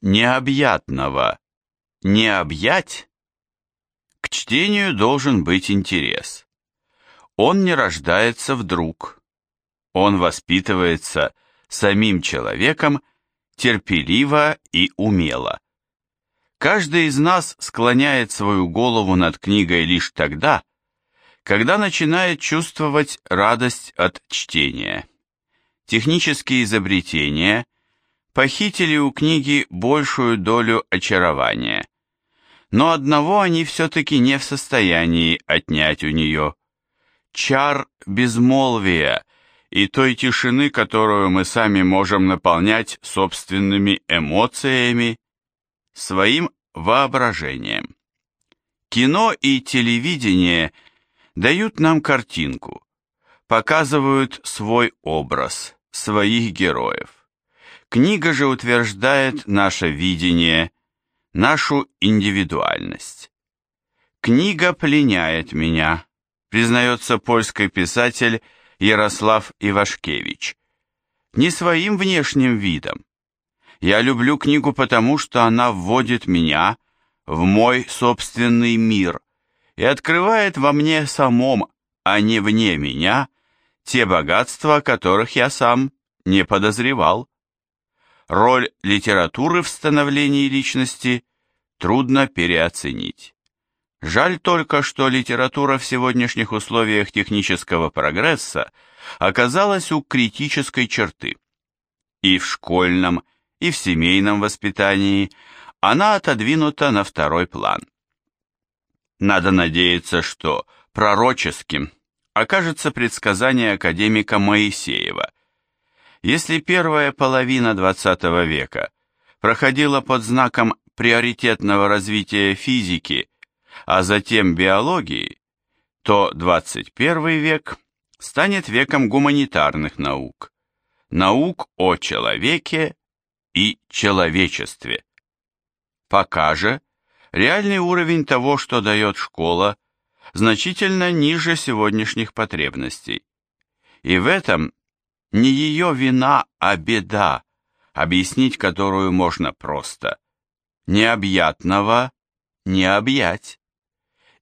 необъятного не объять, к чтению должен быть интерес. Он не рождается вдруг. Он воспитывается самим человеком терпеливо и умело. Каждый из нас склоняет свою голову над книгой лишь тогда, когда начинает чувствовать радость от чтения. Технические изобретения похитили у книги большую долю очарования, но одного они все-таки не в состоянии отнять у нее. Чар безмолвия и той тишины, которую мы сами можем наполнять собственными эмоциями, своим воображением. Кино и телевидение дают нам картинку, показывают свой образ, своих героев. Книга же утверждает наше видение, нашу индивидуальность. Книга пленяет меня, признается польский писатель Ярослав Ивашкевич. Не своим внешним видом. Я люблю книгу потому, что она вводит меня в мой собственный мир и открывает во мне самом, а не вне меня, те богатства, которых я сам не подозревал. Роль литературы в становлении личности трудно переоценить. Жаль только, что литература в сегодняшних условиях технического прогресса оказалась у критической черты. И в школьном, и в семейном воспитании она отодвинута на второй план. Надо надеяться, что пророческим окажется предсказание академика Моисеева. Если первая половина XX века проходила под знаком приоритетного развития физики, а затем биологии, то 21 век станет веком гуманитарных наук, наук о человеке и человечестве. Пока же реальный уровень того, что дает школа, значительно ниже сегодняшних потребностей. И в этом не ее вина, а беда, объяснить которую можно просто. Необъятного не объять.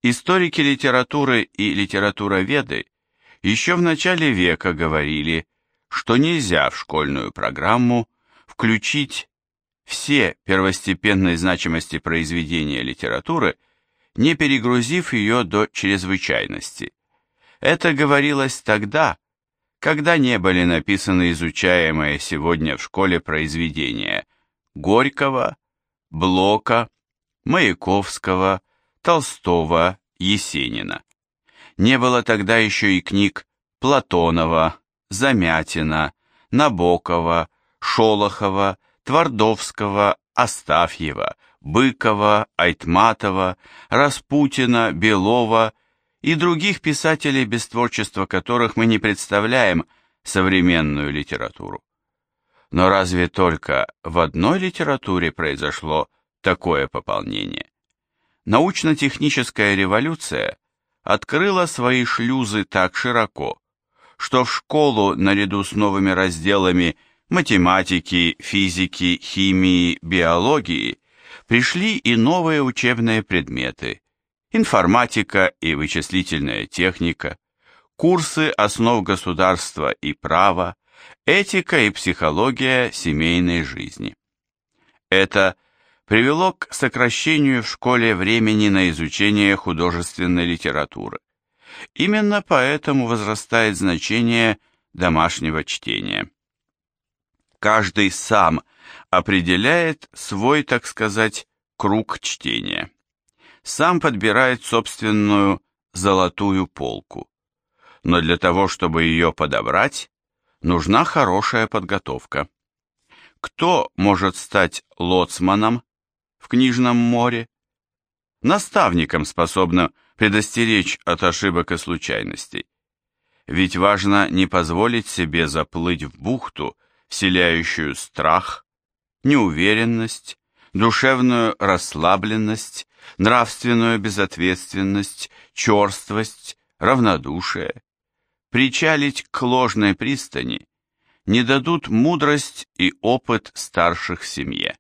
Историки литературы и литературоведы еще в начале века говорили, что нельзя в школьную программу включить все первостепенной значимости произведения литературы, не перегрузив ее до чрезвычайности. Это говорилось тогда, когда не были написаны изучаемые сегодня в школе произведения Горького, Блока, Маяковского, Толстого, Есенина. Не было тогда еще и книг Платонова, Замятина, Набокова, Шолохова, Твардовского, Астафьева, Быкова, Айтматова, Распутина, Белова и других писателей, без творчества которых мы не представляем современную литературу. Но разве только в одной литературе произошло такое пополнение? Научно-техническая революция открыла свои шлюзы так широко, что в школу наряду с новыми разделами математики, физики, химии, биологии пришли и новые учебные предметы, информатика и вычислительная техника, курсы основ государства и права, этика и психология семейной жизни. Это привело к сокращению в школе времени на изучение художественной литературы. Именно поэтому возрастает значение домашнего чтения. Каждый сам определяет свой, так сказать, круг чтения. Сам подбирает собственную золотую полку. Но для того, чтобы ее подобрать, нужна хорошая подготовка. Кто может стать лоцманом в книжном море? Наставником, способным предостеречь от ошибок и случайностей. Ведь важно не позволить себе заплыть в бухту, вселяющую страх, неуверенность, душевную расслабленность, нравственную безответственность, черствость, равнодушие. Причалить к ложной пристани не дадут мудрость и опыт старших в семье.